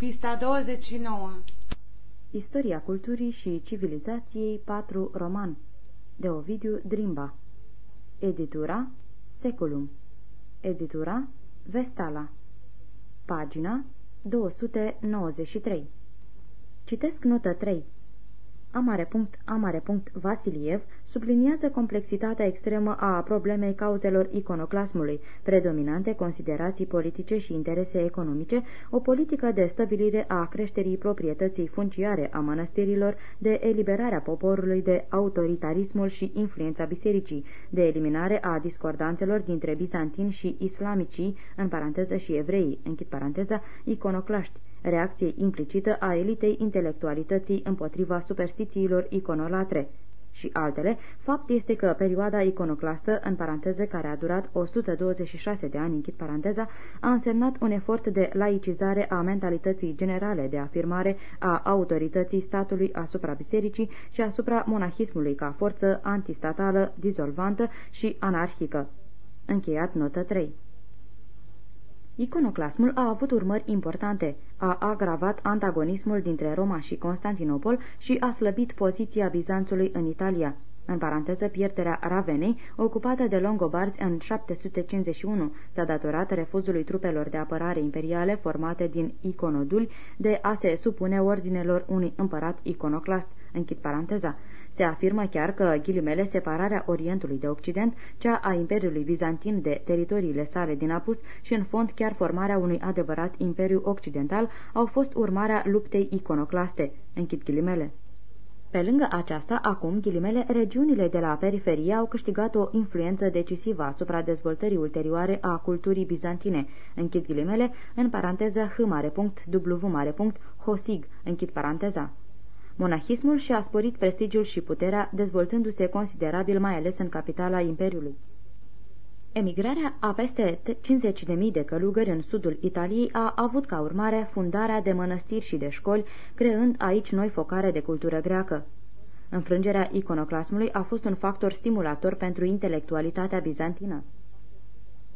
Pista 29 Istoria culturii și civilizației 4 roman de Ovidiu Drimba. Editura Seculum. Editura Vestala. Pagina 293 Citesc notă 3 Vasiliev subliniază complexitatea extremă a problemei cauzelor iconoclasmului, predominante considerații politice și interese economice, o politică de stabilire a creșterii proprietății funciare a mănăstirilor, de eliberarea poporului de autoritarismul și influența bisericii, de eliminare a discordanțelor dintre bizantini și islamicii, în paranteză și evrei, închid paranteza, iconoclaști, reacție implicită a elitei intelectualității împotriva superstițiilor iconolatre și altele, fapt este că perioada iconoclastă, în paranteză care a durat 126 de ani, închid paranteza, a însemnat un efort de laicizare a mentalității generale de afirmare a autorității statului asupra bisericii și asupra monahismului ca forță antistatală, dizolvantă și anarhică. Încheiat notă 3 Iconoclasmul a avut urmări importante, a agravat antagonismul dintre Roma și Constantinopol și a slăbit poziția Bizanțului în Italia. În paranteză, pierderea Ravenei, ocupată de longobarzi în 751, s-a datorat refuzului trupelor de apărare imperiale formate din iconoduli de a se supune ordinelor unui împărat iconoclast. Închid paranteza. Se afirmă chiar că, ghilimele, separarea Orientului de Occident, cea a Imperiului Bizantin de teritoriile sale din Apus și, în fond, chiar formarea unui adevărat Imperiu Occidental, au fost urmarea luptei iconoclaste. Închid ghilimele. Pe lângă aceasta, acum, ghilimele, regiunile de la periferie au câștigat o influență decisivă asupra dezvoltării ulterioare a culturii bizantine, închid ghilimele, în paranteză h mare punct, w mare punct, hosig, închid paranteza. Monahismul și-a sporit prestigiul și puterea, dezvoltându-se considerabil mai ales în capitala Imperiului. Emigrarea a peste 50.000 de călugări în sudul Italiei a avut ca urmare fundarea de mănăstiri și de școli, creând aici noi focare de cultură greacă. Înfrângerea iconoclasmului a fost un factor stimulator pentru intelectualitatea bizantină.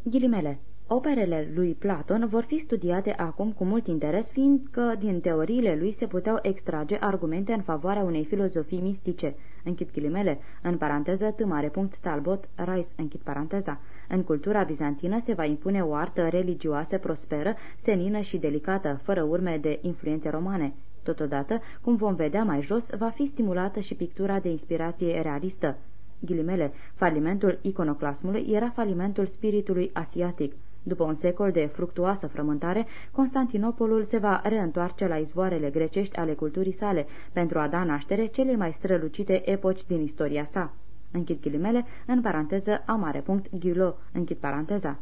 Ghilimele Operele lui Platon vor fi studiate acum cu mult interes, fiindcă din teoriile lui se puteau extrage argumente în favoarea unei filozofii mistice. Închid ghilimele, în paranteză, tâmare punct Talbot, Rice, închid paranteza. În cultura bizantină se va impune o artă religioasă prosperă, senină și delicată, fără urme de influențe romane. Totodată, cum vom vedea mai jos, va fi stimulată și pictura de inspirație realistă. Ghilimele, falimentul iconoclasmului era falimentul spiritului asiatic. După un secol de fructuoasă frământare, Constantinopolul se va reîntoarce la izvoarele grecești ale culturii sale, pentru a da naștere cele mai strălucite epoci din istoria sa. Închid ghilimele, în paranteză, amare punct, ghilo, închid paranteza.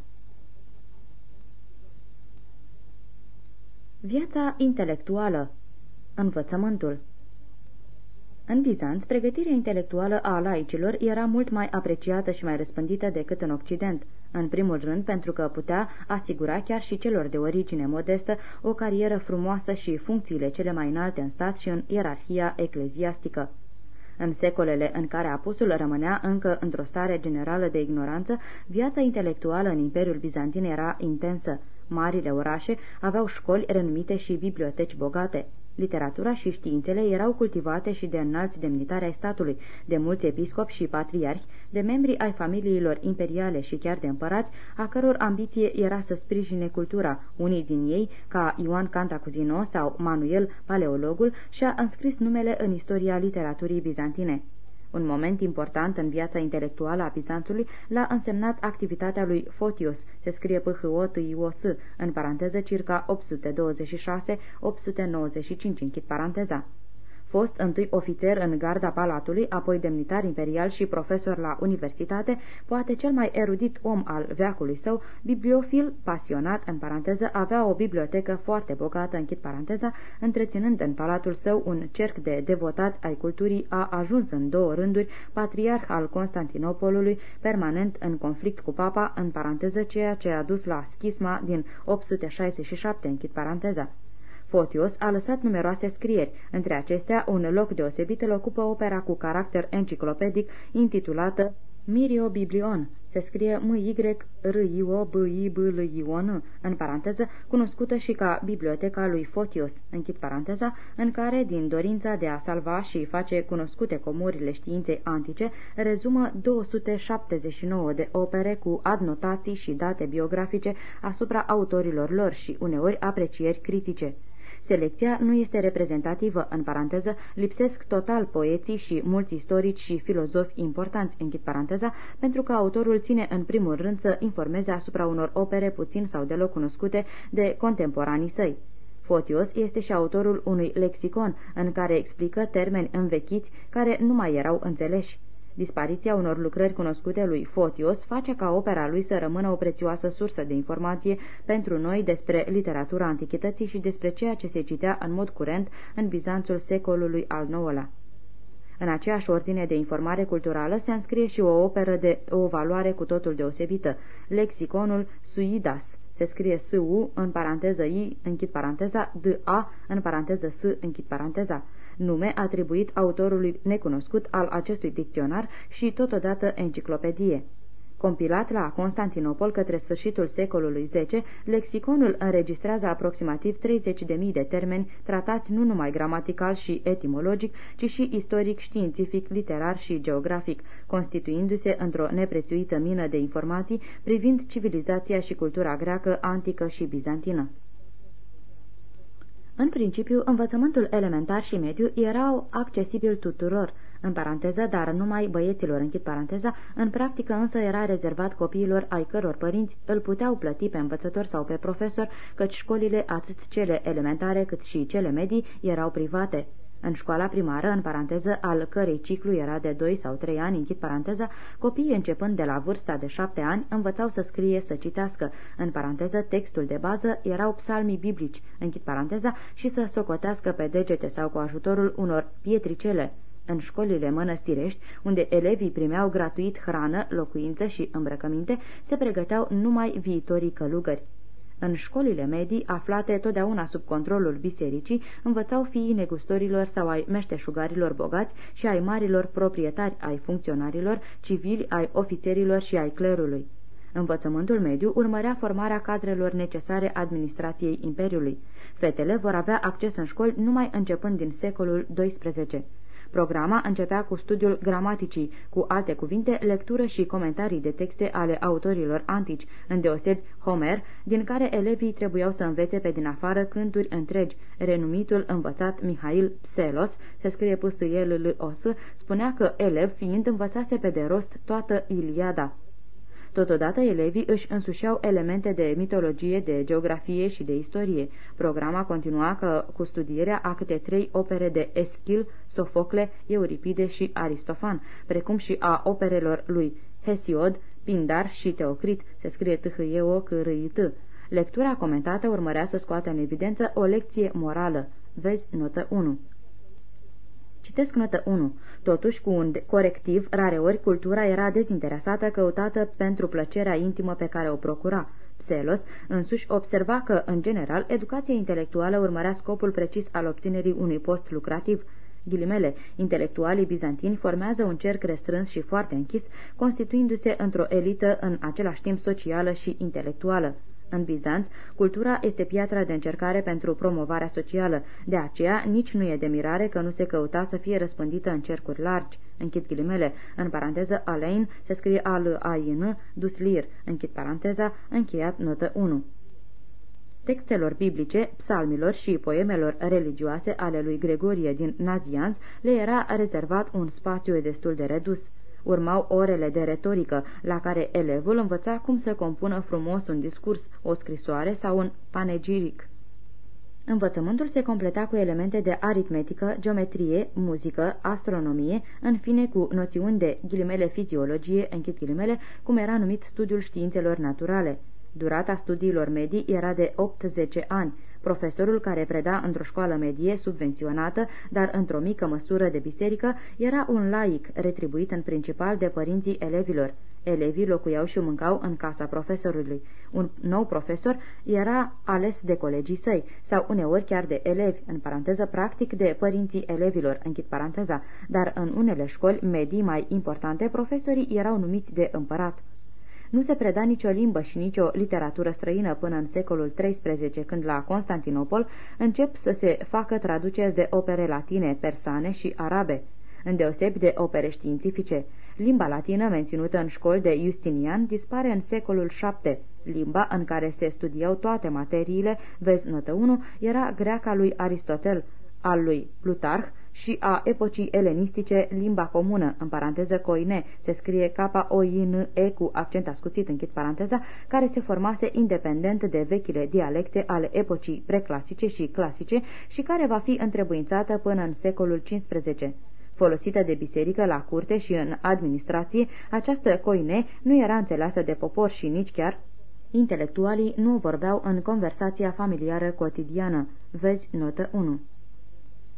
Viața intelectuală Învățământul în Bizanț, pregătirea intelectuală a laicilor era mult mai apreciată și mai răspândită decât în Occident, în primul rând pentru că putea asigura chiar și celor de origine modestă o carieră frumoasă și funcțiile cele mai înalte în stat și în ierarhia ecleziastică. În secolele în care apusul rămânea încă într-o stare generală de ignoranță, viața intelectuală în Imperiul Bizantin era intensă. Marile orașe aveau școli renumite și biblioteci bogate. Literatura și științele erau cultivate și de înalți demnitari ai statului, de mulți episcopi și patriarhi, de membri ai familiilor imperiale și chiar de împărați, a căror ambiție era să sprijine cultura. Unii din ei, ca Ioan Cantacuzino sau Manuel Paleologul, și-a înscris numele în istoria literaturii bizantine. Un moment important în viața intelectuală a Bizanțului l-a însemnat activitatea lui Fotios, se scrie p h o t i o s în paranteză circa 826-895, închid paranteza fost întâi ofițer în garda palatului, apoi demnitar imperial și profesor la universitate, poate cel mai erudit om al veacului său, bibliofil, pasionat, în paranteză, avea o bibliotecă foarte bogată, închid paranteza, întreținând în palatul său un cerc de devotați ai culturii, a ajuns în două rânduri patriarh al Constantinopolului, permanent în conflict cu papa, în paranteză, ceea ce a dus la schisma din 867, închid paranteza. Fotios a lăsat numeroase scrieri, între acestea un loc deosebit îl ocupă opera cu caracter enciclopedic intitulată Mirio Biblion. Se scrie m y r i o b i b l i o n în paranteză, cunoscută și ca Biblioteca lui Fotios, închid paranteza, în care, din dorința de a salva și face cunoscute comorile științei antice, rezumă 279 de opere cu adnotații și date biografice asupra autorilor lor și uneori aprecieri critice. Selecția nu este reprezentativă, în paranteză, lipsesc total poeții și mulți istorici și filozofi importanți, închid paranteza, pentru că autorul ține în primul rând să informeze asupra unor opere puțin sau deloc cunoscute de contemporanii săi. Fotios este și autorul unui lexicon în care explică termeni învechiți care nu mai erau înțeleși. Dispariția unor lucrări cunoscute lui Fotios face ca opera lui să rămână o prețioasă sursă de informație pentru noi despre literatura antichității și despre ceea ce se citea în mod curent în Bizanțul secolului al IX-lea. În aceeași ordine de informare culturală se înscrie și o operă de o valoare cu totul deosebită, lexiconul Suidas. Se scrie S-U în paranteză I, închid paranteza, D-A în paranteză S, închid paranteza nume atribuit autorului necunoscut al acestui dicționar și totodată enciclopedie. Compilat la Constantinopol către sfârșitul secolului X, lexiconul înregistrează aproximativ 30.000 de termeni tratați nu numai gramatical și etimologic, ci și istoric, științific, literar și geografic, constituindu-se într-o neprețuită mină de informații privind civilizația și cultura greacă, antică și bizantină. În principiu, învățământul elementar și mediu erau accesibil tuturor, în paranteză, dar numai băieților, închid paranteza, în practică însă era rezervat copiilor ai căror părinți îl puteau plăti pe învățător sau pe profesor, căci școlile, atât cele elementare cât și cele medii, erau private. În școala primară, în paranteză, al cărei ciclu era de 2 sau 3 ani, închid paranteza, copiii începând de la vârsta de 7 ani învățau să scrie, să citească. În paranteză, textul de bază erau psalmii biblici, închid paranteza, și să socotească pe degete sau cu ajutorul unor pietricele. În școlile mănăstirești, unde elevii primeau gratuit hrană, locuință și îmbrăcăminte, se pregăteau numai viitorii călugări. În școlile medii, aflate totdeauna sub controlul bisericii, învățau fiii negustorilor sau ai meșteșugarilor bogați și ai marilor proprietari ai funcționarilor, civili, ai ofițerilor și ai clerului. Învățământul mediu urmărea formarea cadrelor necesare administrației Imperiului. Fetele vor avea acces în școli numai începând din secolul XII. Programa începea cu studiul gramaticii, cu alte cuvinte, lectură și comentarii de texte ale autorilor antici, îndeosebi Homer, din care elevii trebuiau să învețe pe din afară cânturi întregi. Renumitul învățat Mihail Pselos, se scrie p s l l o s spunea că elev fiind învățase pe de rost toată Iliada. Totodată, elevii își însușeau elemente de mitologie, de geografie și de istorie. Programa continua că, cu studierea a câte trei opere de Eschil, Sofocle, Euripide și Aristofan, precum și a operelor lui Hesiod, Pindar și Teocrit, se scrie t h e o c r i t Lectura comentată urmărea să scoată în evidență o lecție morală. Vezi notă 1. Citesc notă 1. Totuși, cu un corectiv, rareori cultura era dezinteresată, căutată pentru plăcerea intimă pe care o procura. Pselos însuși observa că, în general, educația intelectuală urmărea scopul precis al obținerii unui post lucrativ. Ghilimele, intelectualii bizantini formează un cerc restrâns și foarte închis, constituindu-se într-o elită în același timp socială și intelectuală. În Bizanț, cultura este piatra de încercare pentru promovarea socială, de aceea nici nu e de mirare că nu se căuta să fie răspândită în cercuri largi. Închid ghilimele, în paranteză alein se scrie al ain duslir, închid paranteza, încheiat notă 1. Textelor biblice, psalmilor și poemelor religioase ale lui Gregorie din Nazianz le era rezervat un spațiu destul de redus. Urmau orele de retorică, la care elevul învăța cum să compună frumos un discurs, o scrisoare sau un panegiric. Învățământul se completa cu elemente de aritmetică, geometrie, muzică, astronomie, în fine cu noțiuni de ghilimele fiziologie, închid ghilimele, cum era numit studiul științelor naturale. Durata studiilor medii era de 8-10 ani. Profesorul care preda într-o școală medie, subvenționată, dar într-o mică măsură de biserică, era un laic, retribuit în principal de părinții elevilor. Elevii locuiau și mâncau în casa profesorului. Un nou profesor era ales de colegii săi, sau uneori chiar de elevi, în paranteză practic de părinții elevilor, închid paranteza, dar în unele școli medii mai importante, profesorii erau numiți de împărat. Nu se preda nicio limbă și nicio literatură străină până în secolul XIII, când la Constantinopol încep să se facă traduceri de opere latine, persane și arabe, îndeosebi de opere științifice. Limba latină, menținută în școli de Justinian, dispare în secolul VII. Limba în care se studiau toate materiile, vezi notă 1, era greaca lui Aristotel, al lui Plutarh, și a epocii elenistice limba comună, în paranteză coine, se scrie K-O-I-N-E cu accent ascuțit, închid paranteza, care se formase independent de vechile dialecte ale epocii preclasice și clasice și care va fi întrebuințată până în secolul XV. Folosită de biserică la curte și în administrație, această coine nu era înțeleasă de popor și nici chiar Intelectualii nu vorbeau în conversația familiară cotidiană. Vezi notă 1.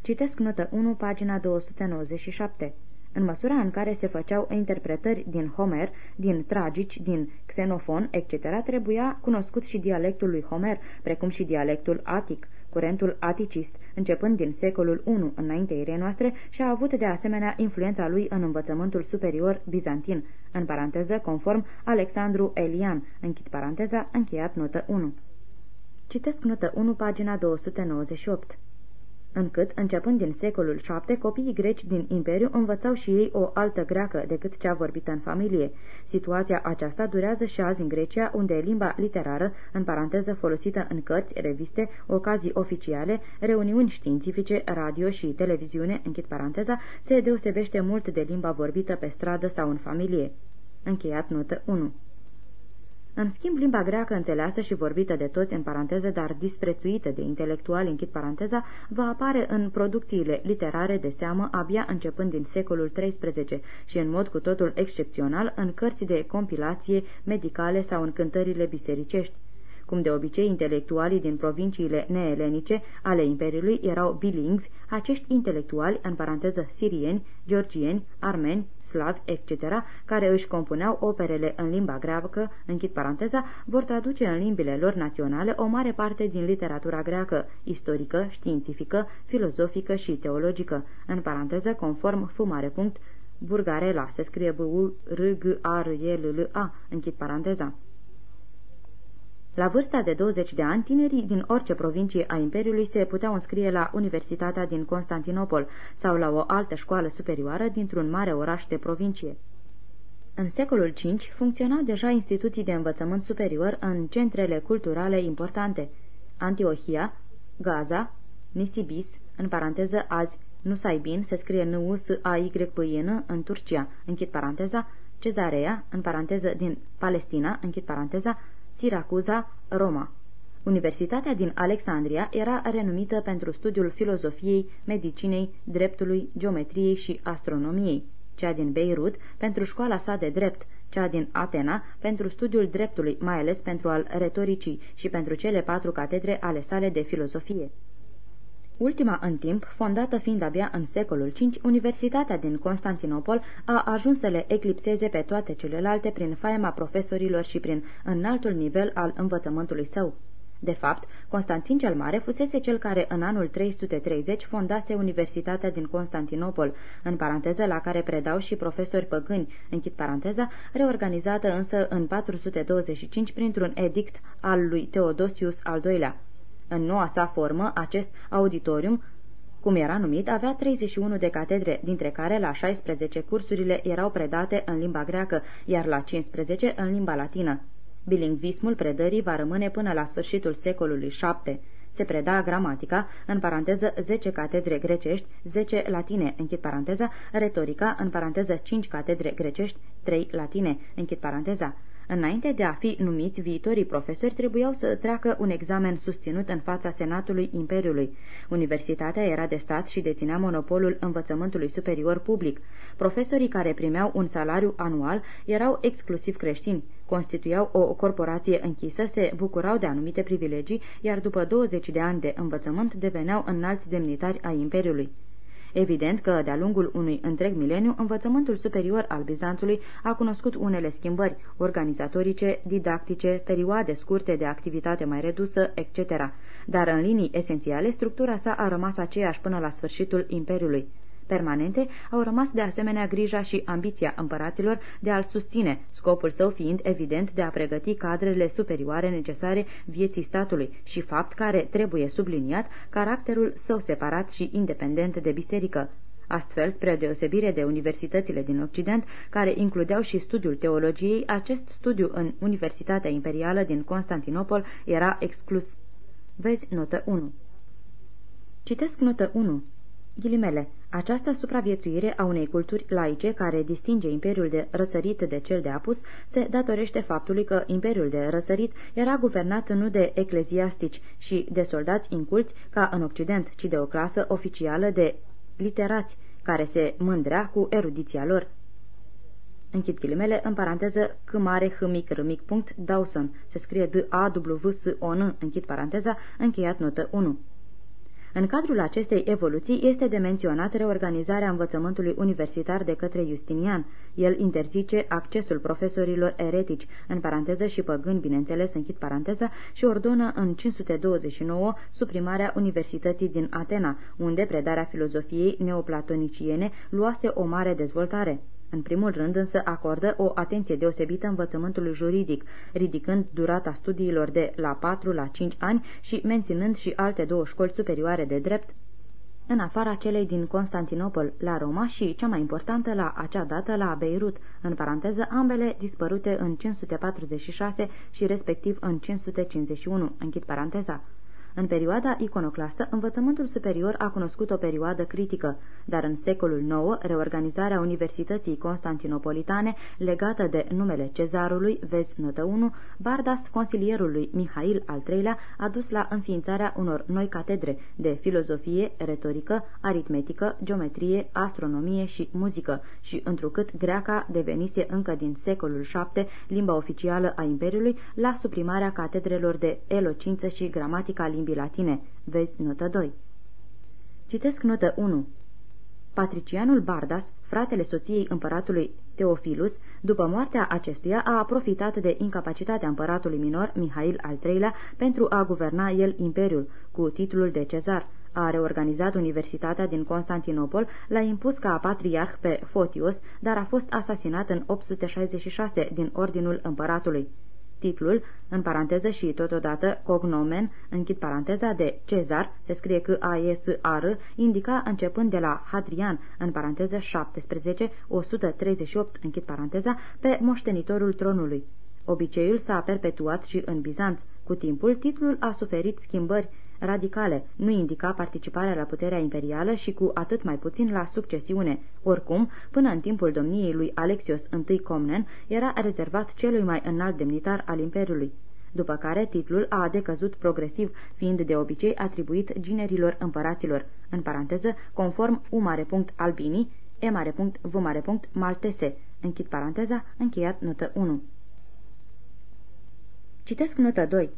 Citesc notă 1, pagina 297. În măsura în care se făceau interpretări din Homer, din tragici, din Xenofon, etc., trebuia cunoscut și dialectul lui Homer, precum și dialectul atic, curentul aticist, începând din secolul I înaintea erei noastre și a avut de asemenea influența lui în învățământul superior bizantin, în paranteză conform Alexandru Elian, închid paranteza, încheiat notă 1. Citesc notă 1, pagina 298 încât, începând din secolul VII, copiii greci din Imperiu învățau și ei o altă greacă decât cea vorbită în familie. Situația aceasta durează și azi în Grecia, unde limba literară, în paranteză folosită în cărți, reviste, ocazii oficiale, reuniuni științifice, radio și televiziune, închid paranteza, se deosebește mult de limba vorbită pe stradă sau în familie. Încheiat notă 1 în schimb, limba greacă înțeleasă și vorbită de toți în paranteză, dar disprețuită de intelectuali, închid paranteza, va apare în producțiile literare de seamă abia începând din secolul XIII și în mod cu totul excepțional în cărți de compilație medicale sau în cântările bisericești. Cum de obicei, intelectualii din provinciile neelenice ale Imperiului erau bilingvi, acești intelectuali, în paranteză sirieni, georgieni, armeni, slavi, etc., care își compuneau operele în limba greacă, închid paranteza, vor traduce în limbile lor naționale o mare parte din literatura greacă, istorică, științifică, filozofică și teologică, în paranteză, conform fumare punct, Burgarela, se scrie b u r g a r e l l a închid paranteza. La vârsta de 20 de ani, tinerii din orice provincie a Imperiului se puteau înscrie la Universitatea din Constantinopol sau la o altă școală superioară dintr-un mare oraș de provincie. În secolul V funcționau deja instituții de învățământ superior în centrele culturale importante. Antiohia, Gaza, Nisibis, în paranteză azi Nusaibin, se scrie n u s a y p i n în Turcia, închid paranteza, Cezarea, în paranteză din Palestina, închid paranteza, Siracuza, Roma. Universitatea din Alexandria era renumită pentru studiul filozofiei, medicinei, dreptului, geometriei și astronomiei, cea din Beirut pentru școala sa de drept, cea din Atena pentru studiul dreptului, mai ales pentru al retoricii și pentru cele patru catedre ale sale de filozofie. Ultima în timp, fondată fiind abia în secolul V, Universitatea din Constantinopol a ajuns să le eclipseze pe toate celelalte prin faima profesorilor și prin înaltul nivel al învățământului său. De fapt, Constantin cel Mare fusese cel care în anul 330 fondase Universitatea din Constantinopol, în paranteză la care predau și profesori păgâni, închid paranteza, reorganizată însă în 425 printr-un edict al lui Teodosius al II-lea. În noua sa formă, acest auditorium, cum era numit, avea 31 de catedre, dintre care la 16 cursurile erau predate în limba greacă, iar la 15 în limba latină. Bilingvismul predării va rămâne până la sfârșitul secolului VII. Se preda gramatica, în paranteză 10 catedre grecești, 10 latine, închid paranteza, retorica, în paranteză 5 catedre grecești, 3 latine, închid paranteza. Înainte de a fi numiți, viitorii profesori trebuiau să treacă un examen susținut în fața Senatului Imperiului. Universitatea era de stat și deținea monopolul învățământului superior public. Profesorii care primeau un salariu anual erau exclusiv creștini. constituiau o corporație închisă, se bucurau de anumite privilegii, iar după 20 de ani de învățământ deveneau înalți demnitari ai Imperiului. Evident că, de-a lungul unui întreg mileniu, învățământul superior al Bizanțului a cunoscut unele schimbări organizatorice, didactice, perioade scurte de activitate mai redusă, etc., dar în linii esențiale structura sa a rămas aceeași până la sfârșitul Imperiului permanente, au rămas de asemenea grija și ambiția împăraților de a-l susține, scopul său fiind evident de a pregăti cadrele superioare necesare vieții statului și fapt care trebuie subliniat caracterul său separat și independent de biserică. Astfel, spre deosebire de universitățile din Occident, care includeau și studiul teologiei, acest studiu în Universitatea Imperială din Constantinopol era exclus. Vezi notă 1. Citesc notă 1. Ghilimele, această supraviețuire a unei culturi laice care distinge Imperiul de Răsărit de cel de Apus se datorește faptului că Imperiul de Răsărit era guvernat nu de ecleziastici și de soldați inculți ca în Occident, ci de o clasă oficială de literați care se mândrea cu erudiția lor. Închid ghilimele, în paranteză, c mare h mic r mic punct Dawson. Se scrie d a w s o n închid paranteza, încheiat notă 1. În cadrul acestei evoluții este de menționat reorganizarea învățământului universitar de către Justinian. El interzice accesul profesorilor eretici, în paranteză și păgâni, bineînțeles, închid paranteza, și ordonă în 529 suprimarea Universității din Atena, unde predarea filozofiei neoplatoniciene luase o mare dezvoltare. În primul rând însă acordă o atenție deosebită învățământului juridic, ridicând durata studiilor de la 4 la 5 ani și menținând și alte două școli superioare de drept, în afara celei din Constantinopol la Roma și, cea mai importantă, la acea dată la Beirut, în paranteză, ambele dispărute în 546 și respectiv în 551, închid paranteza. În perioada iconoclastă, învățământul superior a cunoscut o perioadă critică, dar în secolul IX, reorganizarea Universității Constantinopolitane, legată de numele cezarului, vezi notă 1, Bardas, consilierul lui Mihail al III-lea, a dus la înființarea unor noi catedre de filozofie, retorică, aritmetică, geometrie, astronomie și muzică și, întrucât greaca devenise încă din secolul VII limba oficială a Imperiului, la suprimarea catedrelor de elocință și gramatica limbii limbii latine. Vezi notă 2. Citesc notă 1. Patricianul Bardas, fratele soției împăratului Teofilus, după moartea acestuia, a profitat de incapacitatea împăratului minor, Mihail al III-lea, pentru a guverna el imperiul, cu titlul de cezar. A reorganizat Universitatea din Constantinopol, l-a impus ca patriarh pe Fotios, dar a fost asasinat în 866 din ordinul împăratului. Titlul, în paranteză și totodată cognomen, închid paranteza de Cezar, se scrie că a s a r indica începând de la Hadrian, în paranteză 17, 138, închid paranteza, pe moștenitorul tronului. Obiceiul s-a perpetuat și în Bizanț. Cu timpul, titlul a suferit schimbări radicale, nu indica participarea la puterea imperială și cu atât mai puțin la succesiune. Oricum, până în timpul domniei lui Alexios I Comnen, era rezervat celui mai înalt demnitar al Imperiului după care titlul a decăzut progresiv, fiind de obicei atribuit ginerilor împăraților, în paranteză, conform U.Albini, E.V. Maltese, închid paranteza, încheiat notă 1. Citesc notă 2.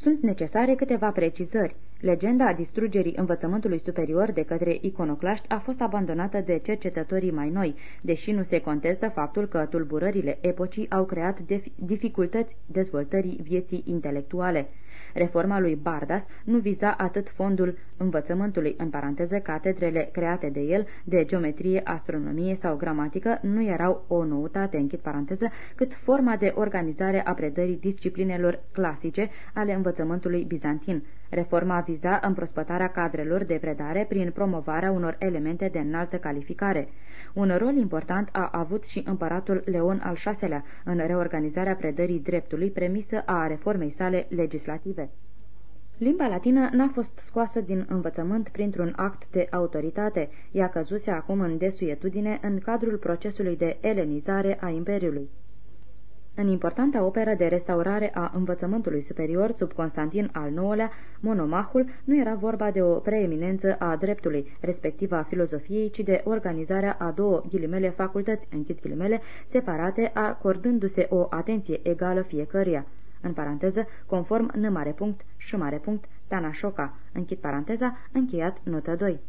Sunt necesare câteva precizări. Legenda distrugerii învățământului superior de către iconoclaști a fost abandonată de cercetătorii mai noi, deși nu se contestă faptul că tulburările epocii au creat dificultăți dezvoltării vieții intelectuale. Reforma lui Bardas nu viza atât fondul învățământului, în paranteză, catedrele create de el, de geometrie, astronomie sau gramatică, nu erau o noutate, închid paranteză, cât forma de organizare a predării disciplinelor clasice ale învățământului bizantin. Reforma viza împrospătarea cadrelor de predare prin promovarea unor elemente de înaltă calificare. Un rol important a avut și împăratul Leon al VI-lea în reorganizarea predării dreptului premisă a reformei sale legislative. Limba latină n-a fost scoasă din învățământ printr-un act de autoritate, ea căzuse acum în desuietudine în cadrul procesului de elenizare a Imperiului. În importanta operă de restaurare a învățământului superior sub Constantin al IX-lea, Monomahul, nu era vorba de o preeminență a dreptului, respectiv a filozofiei, ci de organizarea a două ghilimele facultăți, închid ghilimele, separate, acordându-se o atenție egală fiecăruia. În paranteză, conform N mare punct, și mare punct, Tanașoca, închid paranteza, încheiat notă 2.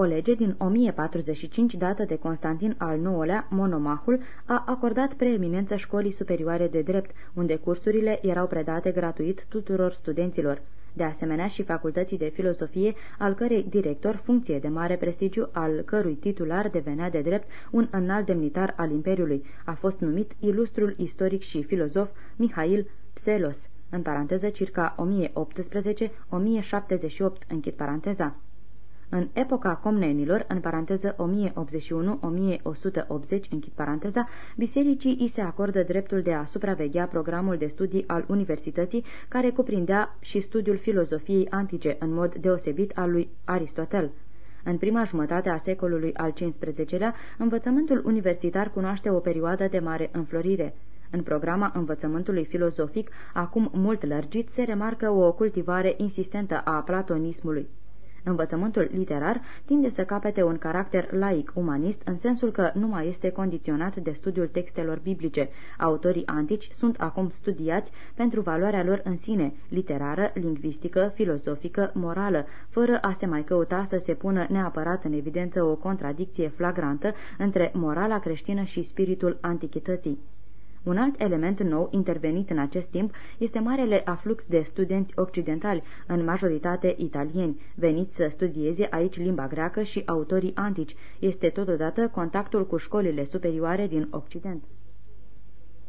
O lege din 1045, dată de Constantin al IX-lea, Monomahul, a acordat preeminență școlii superioare de drept, unde cursurile erau predate gratuit tuturor studenților. De asemenea și facultății de filozofie, al cărei director, funcție de mare prestigiu, al cărui titular devenea de drept un înalt demnitar al Imperiului, a fost numit ilustrul istoric și filozof Mihail Pselos, în paranteză circa 1018-1078, închid paranteza. În epoca comnenilor, în paranteză 1081-1180, închid paranteza, bisericii îi se acordă dreptul de a supraveghea programul de studii al universității, care cuprindea și studiul filozofiei antice, în mod deosebit al lui Aristotel. În prima jumătate a secolului al XV-lea, învățământul universitar cunoaște o perioadă de mare înflorire. În programa învățământului filozofic, acum mult lărgit, se remarcă o cultivare insistentă a platonismului. Învățământul literar tinde să capete un caracter laic umanist în sensul că nu mai este condiționat de studiul textelor biblice. Autorii antici sunt acum studiați pentru valoarea lor în sine, literară, lingvistică, filozofică, morală, fără a se mai căuta să se pună neapărat în evidență o contradicție flagrantă între morala creștină și spiritul antichității. Un alt element nou intervenit în acest timp este marele aflux de studenți occidentali, în majoritate italieni, veniți să studieze aici limba greacă și autorii antici. Este totodată contactul cu școlile superioare din Occident.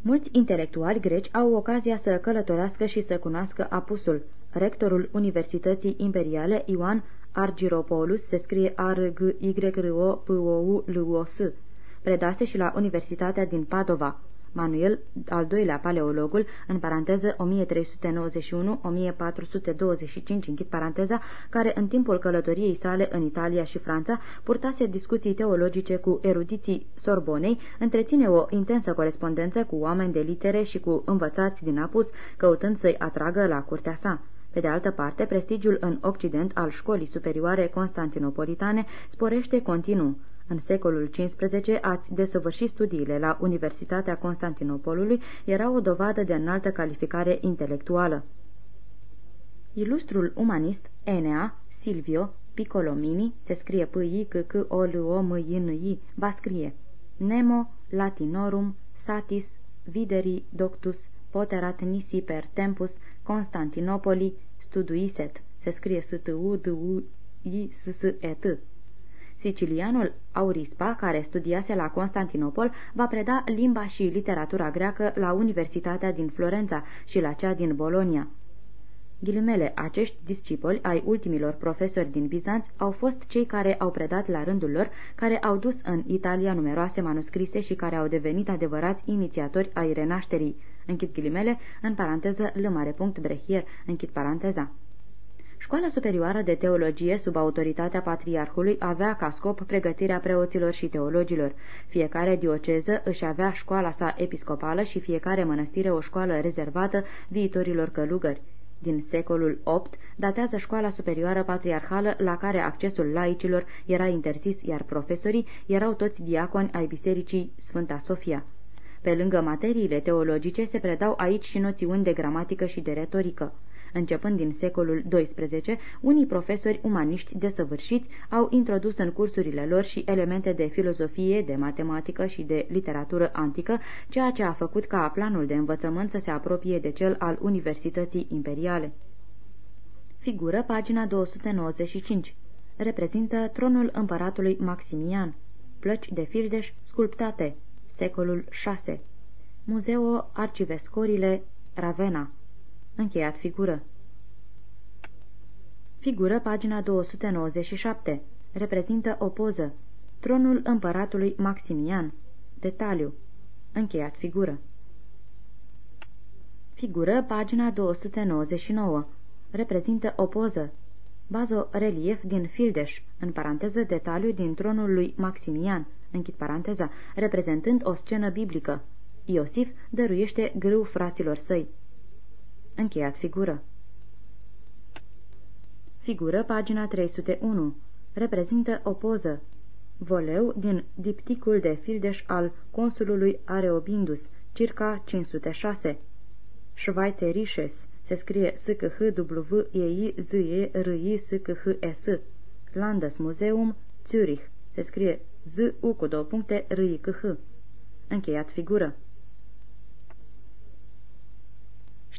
Mulți intelectuali greci au ocazia să călătorească și să cunoască apusul. Rectorul Universității Imperiale, Ioan Argiropoulos, se scrie r g y r o p o u l o s predase și la Universitatea din Padova. Manuel, al doilea paleologul, în paranteză 1391-1425, închid paranteza, care în timpul călătoriei sale în Italia și Franța purtase discuții teologice cu erudiții Sorbonei, întreține o intensă corespondență cu oameni de litere și cu învățați din apus, căutând să-i atragă la curtea sa. Pe de altă parte, prestigiul în Occident al școlii superioare constantinopolitane sporește continuu. În secolul XV, ați desăvârși studiile la Universitatea Constantinopolului. Era o dovadă de înaltă calificare intelectuală. Ilustrul umanist Enea, Silvio, Piccolomini, se scrie p i c c o l o m i n i va scrie Nemo Latinorum Satis Videri Doctus Poterat Nisi per Tempus Constantinopoli Studuiset, se scrie s t u d u i s s e t Sicilianul Aurispa, care studiase la Constantinopol, va preda limba și literatura greacă la Universitatea din Florența și la cea din Bolonia. Ghilimele, acești discipoli ai ultimilor profesori din Bizanț au fost cei care au predat la rândul lor, care au dus în Italia numeroase manuscrise și care au devenit adevărați inițiatori ai renașterii. Închid ghilimele, în paranteză, lămare punct brehier, închid paranteza. Școala superioară de teologie sub autoritatea patriarhului avea ca scop pregătirea preoților și teologilor. Fiecare dioceză își avea școala sa episcopală și fiecare mănăstire o școală rezervată viitorilor călugări. Din secolul VIII datează școala superioară patriarhală la care accesul laicilor era interzis, iar profesorii erau toți diaconi ai bisericii Sfânta Sofia. Pe lângă materiile teologice se predau aici și noțiuni de gramatică și de retorică. Începând din secolul XII, unii profesori umaniști desăvârșiți au introdus în cursurile lor și elemente de filozofie, de matematică și de literatură antică, ceea ce a făcut ca planul de învățământ să se apropie de cel al Universității Imperiale. Figură pagina 295. Reprezintă tronul împăratului Maximian. Plăci de fildeș sculptate. Secolul 6. Muzeo Arcivescorile Ravenna Încheiat figură. Figură, pagina 297. Reprezintă o poză. Tronul împăratului Maximian. Detaliu. Încheiat figură. Figură, pagina 299. Reprezintă o poză. Bazo-relief din Fildeș, în paranteză detaliu din tronul lui Maximian, închid paranteza, reprezentând o scenă biblică. Iosif dăruiește grâu fraților săi. Încheiat figură. Figură, pagina 301. Reprezintă o poză. Voleu din dipticul de fildeș al consulului Areobindus, circa 506. Schweizerisches, se scrie s k h w e i z e r i s k h e s Landesmuseum, Zürich, se scrie z u cu două puncte r i c h Încheiat figură.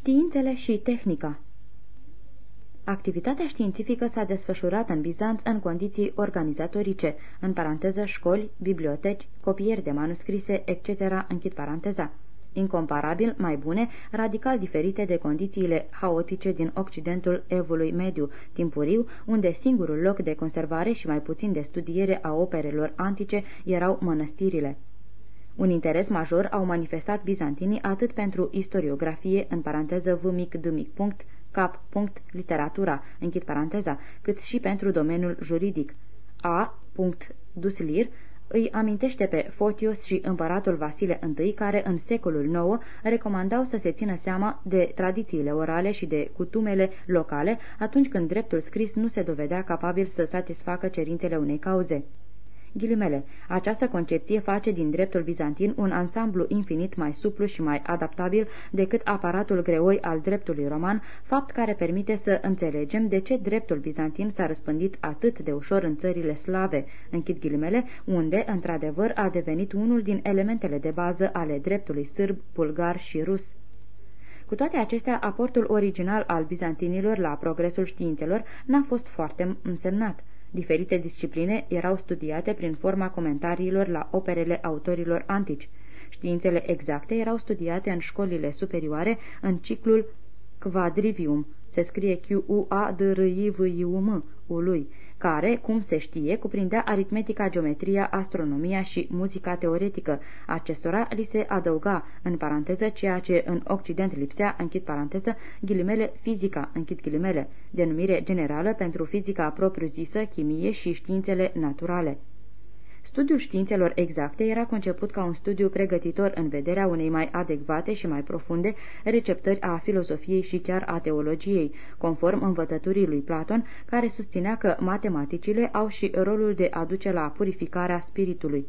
Științele și tehnica Activitatea științifică s-a desfășurat în Bizanț în condiții organizatorice, în paranteză școli, biblioteci, copieri de manuscrise, etc., închid paranteza incomparabil mai bune, radical diferite de condițiile haotice din Occidentul Evului Mediu, timpuriu, unde singurul loc de conservare și mai puțin de studiere a operelor antice erau mănăstirile. Un interes major au manifestat bizantinii atât pentru istoriografie, în paranteză v mic d mic punct, cap punct, literatura, închid paranteza, cât și pentru domeniul juridic. A. Duslir îi amintește pe Fotios și împăratul Vasile I, care în secolul IX recomandau să se țină seama de tradițiile orale și de cutumele locale atunci când dreptul scris nu se dovedea capabil să satisfacă cerințele unei cauze. Ghilimele, această concepție face din dreptul bizantin un ansamblu infinit mai suplu și mai adaptabil decât aparatul greoi al dreptului roman, fapt care permite să înțelegem de ce dreptul bizantin s-a răspândit atât de ușor în țările slave, închid ghilimele, unde, într-adevăr, a devenit unul din elementele de bază ale dreptului sârb, bulgar și rus. Cu toate acestea, aportul original al bizantinilor la progresul științelor n-a fost foarte însemnat. Diferite discipline erau studiate prin forma comentariilor la operele autorilor antici. Științele exacte erau studiate în școlile superioare în ciclul Quadrivium, se scrie Q-U-A-D-R-I-V-I-U-M, ului, care, cum se știe, cuprindea aritmetica, geometria, astronomia și muzica teoretică. Acestora li se adăuga, în paranteză, ceea ce în Occident lipsea, închid paranteză, ghilimele, fizica, închid ghilimele, denumire generală pentru fizica propriu-zisă, chimie și științele naturale. Studiul științelor exacte era conceput ca un studiu pregătitor în vederea unei mai adecvate și mai profunde receptări a filozofiei și chiar a teologiei, conform învățăturii lui Platon, care susținea că matematicile au și rolul de a duce la purificarea spiritului.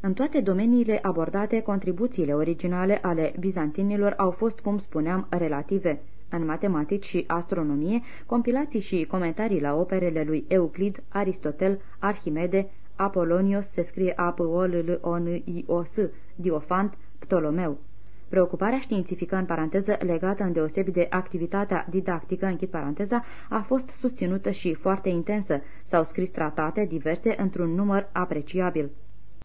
În toate domeniile abordate, contribuțiile originale ale bizantinilor au fost, cum spuneam, relative. În matematici și astronomie, compilații și comentarii la operele lui Euclid, Aristotel, Arhimede, Apolonios se scrie a p o l l o n i o s Diofant, Ptolomeu. Preocuparea științifică, în paranteză, legată în deosebi de activitatea didactică, închid paranteza, a fost susținută și foarte intensă. S-au scris tratate diverse într-un număr apreciabil.